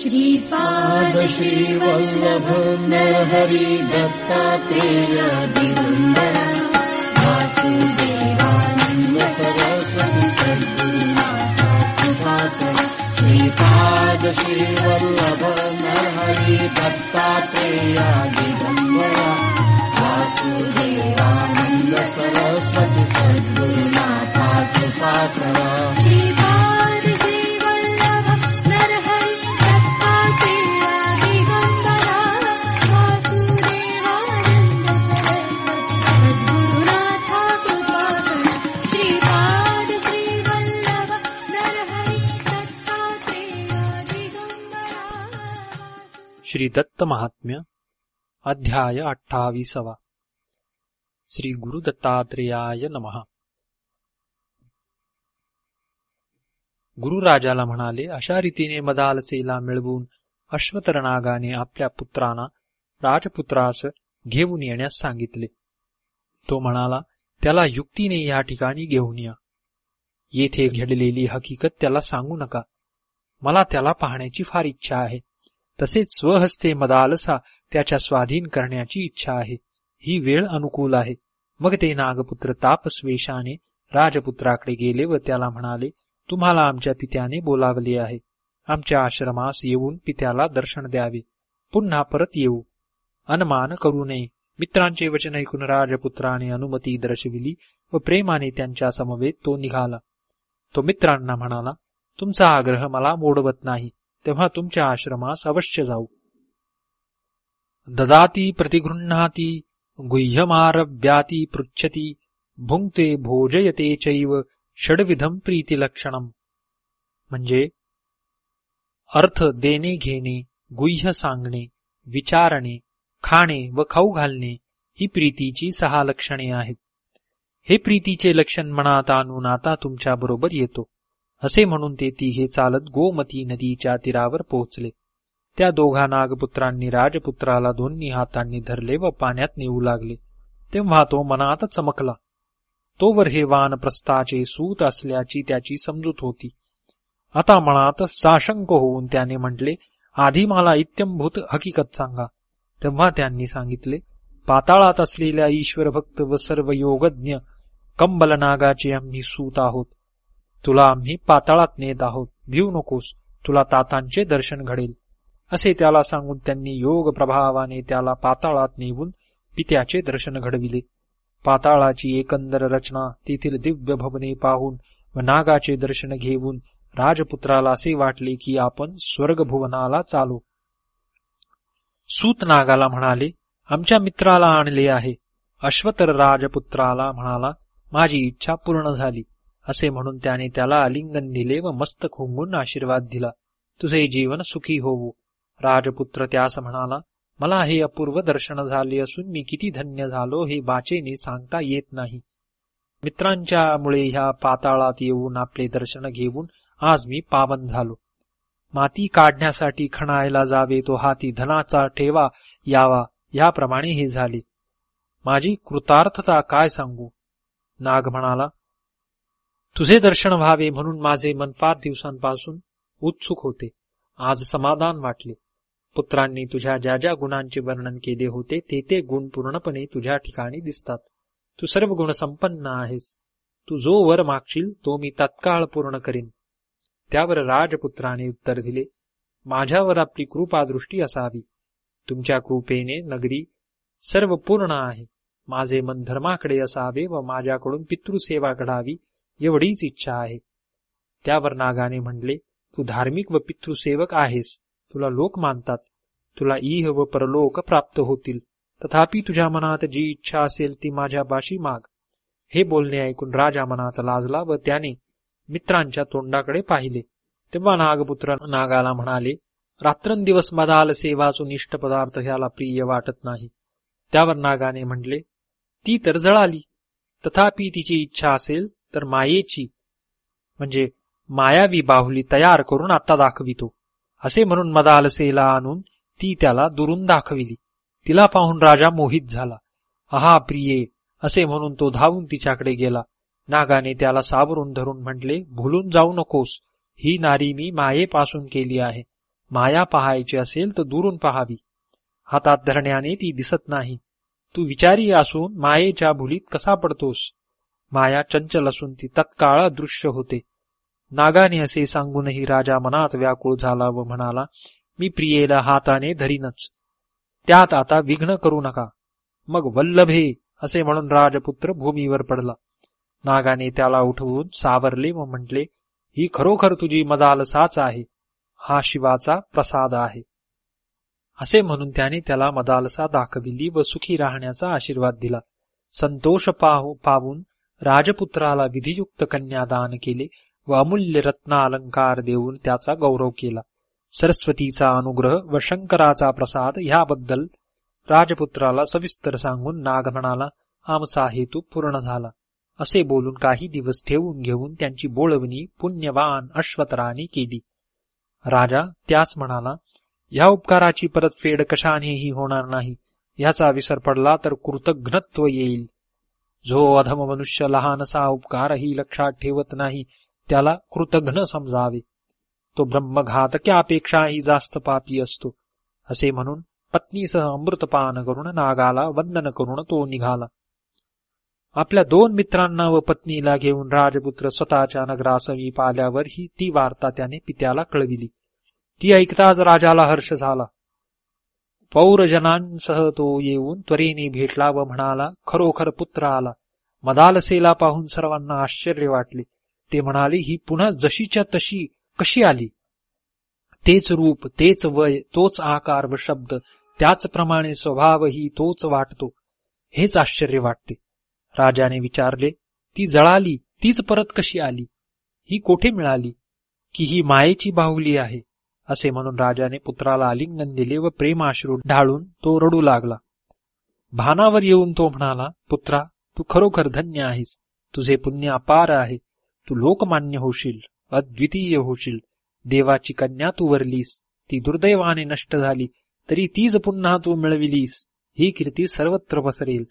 श्रीपाद श्रीवल्लभ नरहरि दत्तात्रेय दिगम्बर वासुदेवानन्द सरस्वती सद्गुरुनाथ कृपाकर श्रीपाद श्रीवल्लभ नरहरि दत्तात्रेय दिगम्बर वासुदेवानन्द सरस्वती सद्गुरुनाथ कृपाकर दत्त महात्म्य अध्याय अठ्ठावीसवा. श्री गुरु दत्तात्रेयाय नमः. गुरुराजाला म्हणाले अशा रीतीने मदालसेला मिळवून अश्वतरनागाने आपल्या पुत्रांना राजपुत्रास घेऊन येण्यास सांगितले. तो म्हणाला त्याला युक्तीने या ठिकाणी घेऊन या. येथे घडलेली हकीकत त्याला सांगू नका. मला त्याला पाहण्याची फार इच्छा आहे. तसेच स्वहस्ते मदालसा त्याच्या स्वाधीन करण्याची इच्छा आहे. ही वेळ अनुकूल आहे. मग ते नागपुत्र तापस्वेषाने राजपुत्राकडे गेले व त्याला म्हणाले तुम्हाला आमच्या पित्याने बोलावले आहे. आमच्या आश्रमास येऊन पित्याला दर्शन द्यावे. पुन्हा परत येऊ. अनमान करू नये. मित्रांचे वचन ऐकून राजपुत्राने अनुमती दर्शविली व प्रेमाने त्यांच्या समवेत तो निघाला. तो मित्रांना म्हणाला तुमचा आग्रह मला मोडवत नाही. तेव्हा तुमच्या आश्रमास अवश्य जाऊ. ददाती प्रतिगृह्णाती गुह्यमारव्याती पृच्छती भुंक्ते भोजयते चैव षडविधम प्रीतिलक्षणम म्हणजे अर्थ देणे घेणे गुह्य सांगणे विचारणे खाणे व खाऊ घालणे ही प्रीतीची सहा लक्षणे आहेत. हे प्रीतीचे लक्षण मनात आणून आता तुमच्या बरोबर येतो. असे म्हणून ते तिघे चालत गोमती नदीच्या तीरावर पोहोचले. त्या दोघा नागपुत्रांनी राजपुत्राला दोन्ही हातांनी धरले व पाण्यात नेऊ लागले. तेव्हा तो मनात चमकला. तोवर हे वानप्रस्थाचे सूत असल्याची त्याची समजूत होती. आता मनात साशंक होऊन त्याने म्हटले आधी मला इत्यंभूत हकीकत सांगा. तेव्हा त्यांनी सांगितले पाताळात असलेल्या ईश्वरभक्त व सर्व योगज्ञ कंबलनागाचे आम्ही सूत आहोत. तुला आम्ही पाताळात नेत आहोत. भिऊ नकोस. तुला तातांचे दर्शन घडेल. असे त्याला सांगून त्यांनी योग प्रभावाने त्याला पाताळात नेऊन पित्याचे दर्शन घडविले. पाताळाची एकंदर रचना तेथील दिव्य भवने पाहून व नागाचे दर्शन घेऊन राजपुत्राला असे वाटले की आपण स्वर्गभुवनाला चालू. सूत नागाला म्हणाले आमच्या मित्राला आणले आहे. अश्वतर राजपुत्राला म्हणाला माझी इच्छा पूर्ण झाली. असे म्हणून त्याने त्याला आलिंगन दिले व मस्तक खुंगून आशीर्वाद दिला. तुझे जीवन सुखी होवो. राजपुत्र त्यास म्हणाला मला हे अपूर्व दर्शन झाले असून मी किती धन्य झालो हे वाचेने सांगता येत नाही. मित्रांच्या मुळे ह्या पाताळात येऊन आपले दर्शन घेऊन आज मी पावन झालो. माती काढण्यासाठी खणायला जावे तो हाती धनाचा ठेवा यावा याप्रमाणे हे झाले. माझी कृतार्थता काय सांगू? नाग म्हणाला तुझे दर्शन व्हावे म्हणून माझे मन फार दिवसांपासून उत्सुक होते. आज समाधान वाटले. पुत्रांनी तुझ्या ज्या ज्या गुणांचे वर्णन केले होते ते ते गुण पूर्णपणे तुझ्या ठिकाणी दिसतात. तू सर्व गुण संपन्न आहेस. तू जो वर मागशील तो मी तत्काळ पूर्ण करीन. त्यावर राजपुत्राने उत्तर दिले माझ्यावर आपली कृपादृष्टी असावी. तुमच्या कृपेने नगरी सर्व पूर्ण आहे. माझे मन धर्माकडे असावे व माझ्याकडून पितृसेवा घडावी. एवढीच इच्छा आहे. त्यावर नागाने म्हणले तू धार्मिक व पितृसेवक आहेस. तुला लोक मानतात. तुला इह व परलोक प्राप्त होतील. तथापि तुझ्या मनात जी इच्छा असेल ती माझ्या बाशी माग. हे बोलणे ऐकून राजा मनात लाजला व त्याने मित्रांच्या तोंडाकडे पाहिले. तेव्हा नागपुत्र नागाला म्हणाले रात्रंदिवस मदाल सेवाचो निष्ठ पदार्थ ह्याला प्रिय वाटत नाही. त्यावर नागाने म्हटले ती तर जळाली. तथापि तिची इच्छा असेल तर मायेची म्हणजे मायावी बाहुली तयार करून आता दाखवितो. असे म्हणून मदालसेला आणून ती त्याला दुरून दाखविली. तिला पाहून राजा मोहित झाला. अहा प्रिये असे म्हणून तो धावून तिच्याकडे गेला. नागाने त्याला सावरून धरून म्हटले भुलून जाऊ नकोस. ही नारी मी मायेपासून केली आहे. माया पाहायची असेल तर दुरून पहावी. हातात धरण्याने ती दिसत नाही. तू विचारी असून मायेच्या भुलीत कसा पडतोस? माया चंचल असून ती तत्काळ अदृश्य होते. नागाने असे सांगूनही राजा मनात व्याकुळ झाला व म्हणाला मी प्रियेला हाताने धरीनच. त्यात आता विघ्न करू नका. मग वल्लभे असे म्हणून राजपुत्र भूमीवर पडला. नागाने त्याला उठवून सावरले व म्हटले ही खरोखर तुझी मदालसाच आहे. हा शिवाचा प्रसाद आहे. असे म्हणून त्याने त्याला मदालसा दाखविली व सुखी राहण्याचा आशीर्वाद दिला. संतोष पाहू पावून राजपुत्राला विधियुक्त कन्यादान केले व अमूल्य रत्नालंकार देऊन त्याचा गौरव केला. सरस्वतीचा अनुग्रह व शंकराचा प्रसाद ह्याबद्दल राजपुत्राला सविस्तर सांगून नाग म्हणाला आमचा हेतू पूर्ण झाला. असे बोलून काही दिवस ठेवून घेऊन त्यांची बोळवणी पुण्यवान अश्वतराने केली. राजा त्यास म्हणाला ह्या उपकाराची परतफेड कशानेही होणार नाही. ह्याचा विसर पडला तर कृतघ्नत्व येईल. जो अधम मनुष्य लहानसा उपकारही लक्षात ठेवत नाही त्याला कृतघ्न समजावे. तो ब्रह्मघातक्यापेक्षाही जास्त पापी असतो. असे म्हणून पत्नीसह अमृतपान करून नागाला वंदन करून तो निघाला. आपल्या दोन मित्रांना व पत्नीला घेऊन राजपुत्र स्वतःच्या नगरासमीप आल्यावर ही ती वार्ता त्याने पित्याला कळविली. ती ऐकताच राजाला हर्ष झाला. पौरजनांसह तो येऊन त्वरेने भेटला व म्हणाला खरोखर पुत्र आला. मदालसेला पाहून सर्वांना आश्चर्य वाटले. ते म्हणाले ही पुन्हा जशीच्या तशी कशी आली? तेच रूप तेच वय तोच आकार व शब्द त्याचप्रमाणे स्वभावही तोच वाटतो. हेच आश्चर्य वाटते. राजाने विचारले ती जळाली तीच परत कशी आली? ही कोठे मिळाली? की ही मायेची बाहुली आहे? असे म्हणून राजाने पुत्राला आलिंगन दिले व प्रेमाश्रू ढाळून तो रडू लागला. भानावर येऊन तो म्हणाला पुत्रा तू खरोखर धन्य आहेस. तुझे पुण्य अपार आहे. तू लोकमान्य होशील अद्वितीय होशील. देवाची कन्या तू वरलीस. ती दुर्दैवाने नष्ट झाली. तरी तीच पुन्हा तू मिळविलीस. ही कीर्ती सर्वत्र पसरेल.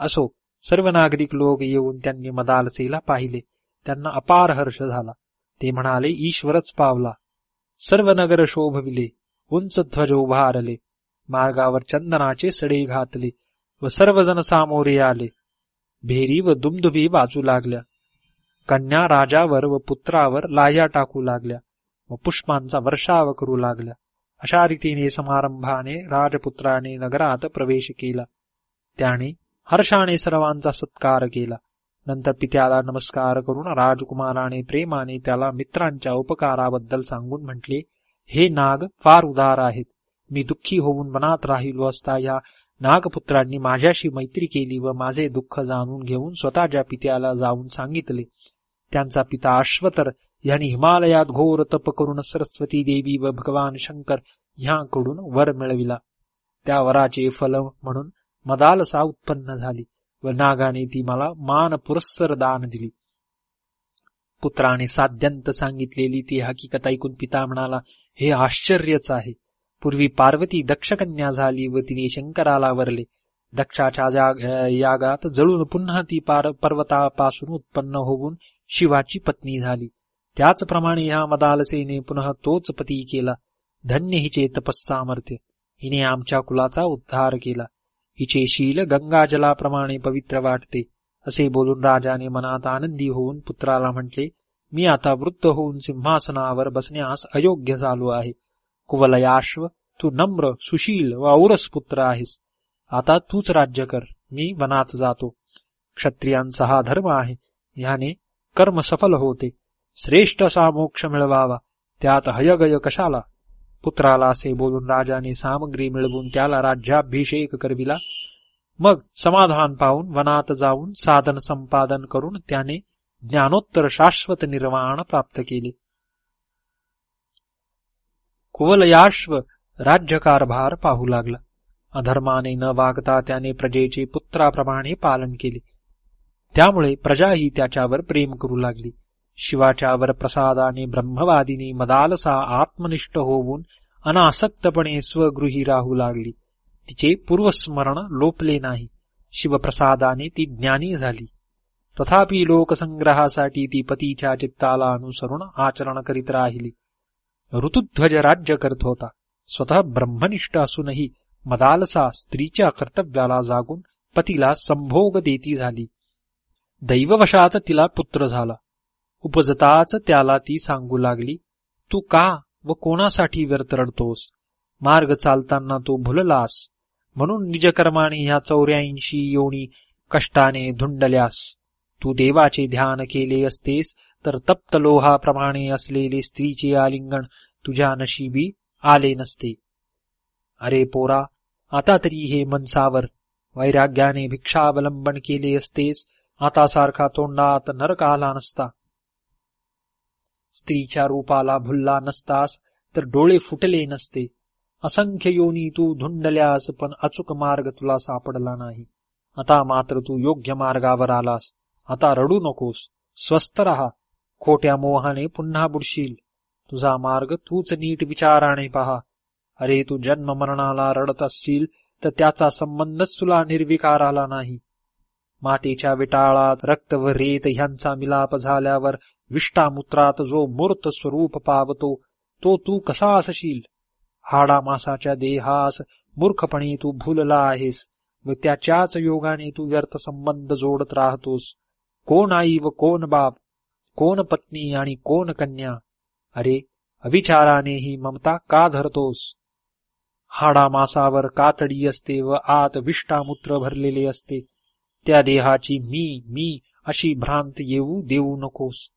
असो सर्व नागरिक लोक येऊन त्यांनी मदालसेला पाहिले. त्यांना अपार हर्ष झाला. ते म्हणाले ईश्वरच पावला. सर्व नगर शोभविले उंच ध्वज उभारले मार्गावर चंदनाचे सडे घातले व सर्वजण सामोरे आले भेरी व दुमदुबी वाजू लागल्या कन्या राजावर व पुत्रावर लाह्या टाकू लागल्या व पुष्पांचा वर्षाव करू लागल्या अशा रीतीने समारंभाने राजपुत्राने नगरात प्रवेश केला त्याने हर्षाने सर्वांचा सत्कार केला नंतर पित्याला नमस्कार करून राजकुमाराने प्रेमाने त्याला मित्रांच्या उपकाराबद्दल सांगून म्हटले हे नाग फार उदार आहेत. मी दुःखी होऊन मनात राहिलो असता या नागपुत्रांनी माझ्याशी मैत्री केली व माझे दुःख जाणून घेऊन स्वतःच्या पित्याला जाऊन सांगितले. त्यांचा पिता अश्वतर यांनी हिमालयात घोर तप करून सरस्वती देवी व भगवान शंकर ह्यांकडून वर मिळविला. त्या वराचे फल म्हणून मदालसा उत्पन्न झाली. व नागाने ती मला मान पुरस्सर दान दिली पुत्राने साध्यंत सांगितलेली ती हकीकत ऐकून पिता म्हणाला हे आश्चर्यच आहे पूर्वी पार्वती दक्षकन्या झाली व तिने शंकराला वरले दक्षाच्या जाग- यागात जळून पुन्हा ती पार पर्वतापासून उत्पन्न होऊन शिवाची पत्नी झाली त्याचप्रमाणे ह्या मदालसेने पुन्हा तोच पती केला धन्य हिचे तपस्सामर्थ्य हिने आमच्या कुलाचा उद्धार केला हिचे शील गंगाजलाप्रमाणे पवित्र वाटते. असे बोलून राजाने मनात आनंदी होऊन पुत्राला म्हटले मी आता वृद्ध होऊन सिंहासनावर बसण्यास अयोग्य झालो आहे. कुवलयाश्व तू नम्र सुशील व औरस पुत्र आहेस. आता तूच राज्य कर मी वनात जातो. क्षत्रियांचा हा धर्म आहे ह्याने कर्म सफल होते. श्रेष्ठ असा मोक्ष मिळवावा त्यात हयगय कशाला? पुत्राला असे बोलून राजाने सामग्री मिळवून त्याला राज्याभिषेक करविला. मग समाधान पाहून वनात जाऊन साधन संपादन करून त्याने ज्ञानोत्तर शाश्वत निर्वाण प्राप्त केले. कुवलयाश्व राज्यकारभार पाहू लागला. अधर्माने न वागता त्याने प्रजेचे पुत्राप्रमाणे पालन केले. त्यामुळे प्रजाही त्याच्यावर प्रेम करू लागली. शिवाच्या प्रसादाने ब्रह्मवादिनी मदालसा आत्मनिष्ठ होऊन अनासक्तपणे स्वगृही राहू लागली तिचे पूर्वस्मरण लोपले नाही शिवप्रसादाने ती ज्ञानी झाली तथापि लोकसंग्रहासाठी ती पतीच्या चित्ताला अनुसरून आचरण करीत राहिली ऋतुध्वज राज्य करत होता स्वतः ब्रह्मनिष्ठ असूनही मदालसा स्त्रीच्या कर्तव्याला जागून पतीला संभोग देती झाली दैववशात तिला पुत्र झाला उपजताच त्याला ती सांगू लागली तू का व कोणासाठी व्यर्थ रडतोस? मार्ग चालताना तू भुललास. म्हणून निजकर्माने ह्या चौऱ्याऐंशी योनी कष्टाने धुंडल्यास. तू देवाचे ध्यान केले असतेस तर तप्त लोहाप्रमाणे असलेले स्त्रीचे आलिंगन तुझ्या नशिबी आले नसते. अरे पोरा आता तरी हे मनसावर वैराग्याने भिक्षावलंबन केले असतेस. आता सारखा तोंडात नरक आला नसता. स्त्रीच्या रूपाला भुलला नसतास तर डोळे फुटले नसते. असंख्य योनी तू धुंडल्यास पण अचूक मार्ग तुला सापडला नाही. आता मात्र तू योग्य मार्गावर आलास. आता रडू नकोस. स्वस्थ रहा. खोट्या मोहाने पुन्हा बुडशील. तुझा मार्ग तूच नीट विचाराने पहा. अरे तू जन्म मरणाला रडत असशील तर त्याचा संबंधच तुला निर्विकार आला नाही. मातेच्या विटाळात रक्त व रेत ह्यांचा मिलाप झाल्यावर विष्टामूत्रात जो मूर्त स्वरूप पावतो तो तू कसा असशील हाडा मासाच्या देहास मूर्खपणे तू भुलला आहेस व त्याच्याच योगाने तू व्यर्थ संबंध जोडत राहतोस. कोण आई व कोण बाप? कोण पत्नी आणि कोण कन्या? अरे अविचाराने ही ममता का धरतोस? हाडा मासावर कातडी असते व आत विष्टामूत्र भरलेले असते. त्या देहाची मी मी अशी भ्रांत येऊ देऊ नकोस.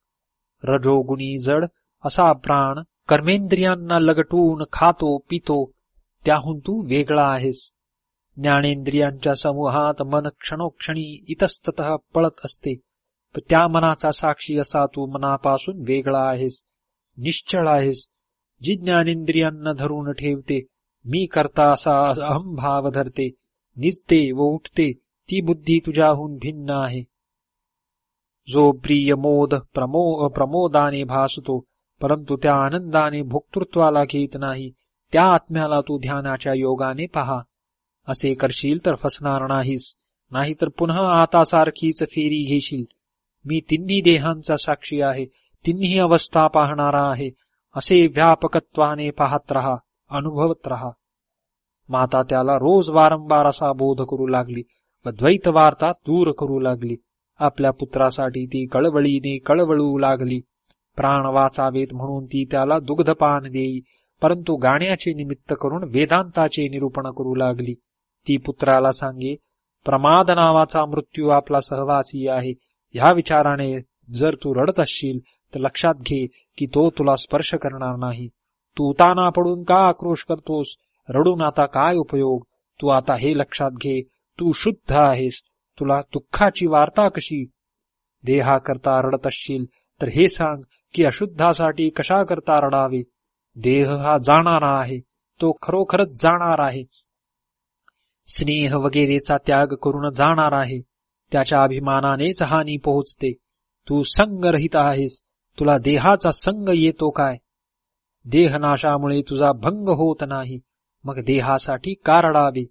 रजोगुणी जड असा प्राण कर्मेंद्रियांना लगटून खातो पितो त्याहून तू वेगळा आहेस. ज्ञानेंद्रियांच्या समूहात मन क्षणोक्षणी इतस्तत पळत असते. त्या मनाचा साक्षी असा तू मनापासून वेगळा आहेस निश्चळ आहेस. जी ज्ञानेंद्रियांना धरून ठेवते मी करता असा अहंभाव धरते. निजते व उठते ती बुद्धी तुझ्याहून भिन्न आहे. जो प्रियमोद प्रमो प्रमोदाने भासतो परंतु त्या आनंदाने भोक्तृत्वाला घेत नाही त्या आत्म्याला तू ध्यानाच्या योगाने पहा. असे करशील तर फसणार नाहीस नाहीतर पुन्हा आता सारखीच फेरी घेशील. मी तिन्ही देहांचा साक्षी आहे तिन्ही अवस्था पाहणारा आहे असे व्यापकत्वाने पाहत रहा अनुभवत रहा. माता त्याला रोज वारंवार असा बोध करू लागली व द्वैत वार्ता दूर करू लागली. आपल्या पुत्रासाठी ती कळवळीने कळवळू लागली. प्राण वाचावेत म्हणून ती त्याला दुग्धपान देई परंतु गाण्याचे निमित्त करून वेदांताचे निरूपण करू लागली. ती पुत्राला सांगे प्रमाद नावाचा मृत्यू आपला सहवासी आहे. ह्या विचाराने जर तू रडत असशील तर लक्षात घे की तो तुला स्पर्श करणार नाही. तू ताना पडून का आक्रोश करतोस? रडून आता काय उपयोग? तू आता हे लक्षात घे. तू शुद्ध आहेस. तुला दुःखाची वार्ता कशी? देहा करता रडत असशील तर हे सांग की अशुद्धासाठी कशा करता रडावे? देह हा जाणारा आहे तो खरोखरच जाणार आहे. स्नेह वगैरेचा त्याग करून जाणार आहे त्याच्या अभिमानानेच हानी पोहोचते. तू संगरहित आहेस तुला देहाचा संग येतो काय? देहनाशामुळे तुझा भंग होत नाही मग देहासाठी का रडावे?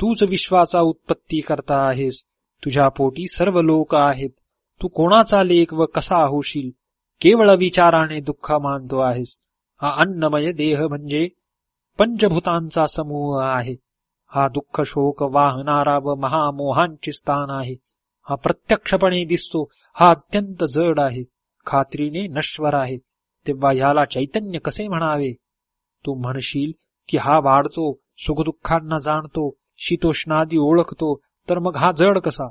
तूच विश्वाचा उत्पत्ती करता आहेस तुझ्या पोटी सर्व लोक आहेत. तू कोणाचा लेख व कसा होशील? केवळ विचाराने दुःख मानतो आहेस. हा अन्नमय देह म्हणजे पंचभूतांचा समूह आहे. हा दुःख शोक वाहणारा व महामोहांचे स्थान आहे. हा प्रत्यक्षपणे दिसतो. हा अत्यंत जड आहे. खात्रीने नश्वर आहे. तेव्हा ह्याला चैतन्य कसे म्हणावे? तू म्हणशील की हा वाढतो सुखदुःखांना जाणतो शीतोष्णादी ओळखतो तर मग हा जड कसा?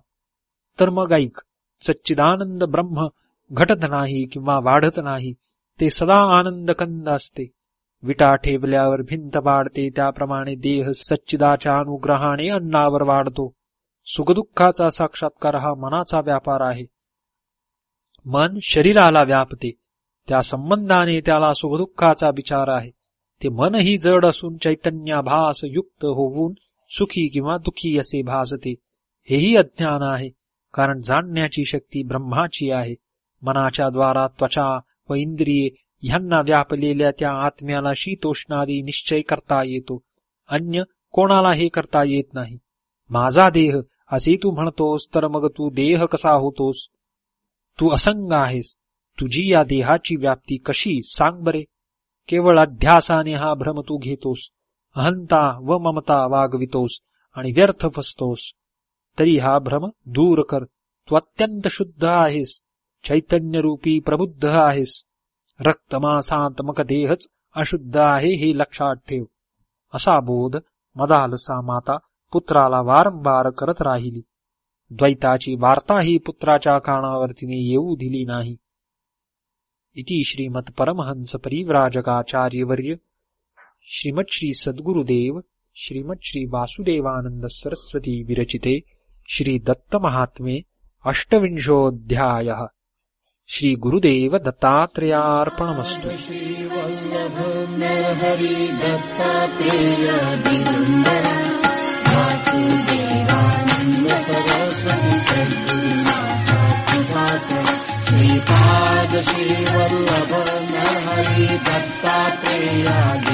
तर मग ऐक सच्चिदानंद ब्रह्म घटत नाही किंवा वाढत नाही ते सदा आनंद कंद असते. विटा ठेवल्यावर भिंत वाढते त्याप्रमाणे देह सच्चिदाच्या अनुग्रहाने अन्नावर वाढतो. सुखदुःखाचा साक्षात्कार हा मनाचा व्यापार आहे. मन शरीराला व्यापते त्या संबंधाने त्याला सुखदुःखाचा विचार आहे. ते मनही जड असून चैतन्याभास युक्त होऊन सुखी किंवा दुखी असे भासते हेही अज्ञान आहे कारण जाणण्याची शक्ती ब्रह्माची आहे. मनाच्या द्वारा त्वचा व इंद्रिये ह्यांना व्यापलेल्या त्या आत्म्याला शीतोष्णादी निश्चय करता येतो. अन्य कोणाला हे करता येत नाही. माझा देह असे तू म्हणतोस तर मग तू देह कसा होतोस? तू असंग आहेस. तुझी या देहाची व्याप्ती कशी? सांग बरे. केवळ अध्यासाने हा भ्रम तू घेतोस. अहंता व ममता वागवितोस आणि व्यर्थ फसतोस. तरी हा भ्रम दूर कर. तू अत्यंत शुद्ध आहेस. चैतन्यरूपी प्रबुद्ध आहेस. रक्तमासात्मक देहच अशुद्ध आहे हे लक्षात ठेव. असा बोध मदालसा माता पुत्राला वारंवार करत राहिली. द्वैताची वार्ताही पुत्राच्या कानावर तिने येऊ दिली नाही. इति श्रीमत परमहंस परिव्राजकाचार्यवर्य श्रीमत श्री सद्गुरुदेव श्रीमत श्री वासुदेवानंद सरस्वती विरचिते श्री दत्त महात्मे अष्टविंशोऽध्यायः। श्री गुरुदेव दत्तात्रेयार्पणमस्तु। श्रीवल्लभ नरहरि दत्तात्रेय दिगम्बर वासुदेवानन्द सरस्वती श्रीपाद श्रीवल्लभ नरहरि दत्तात्रेय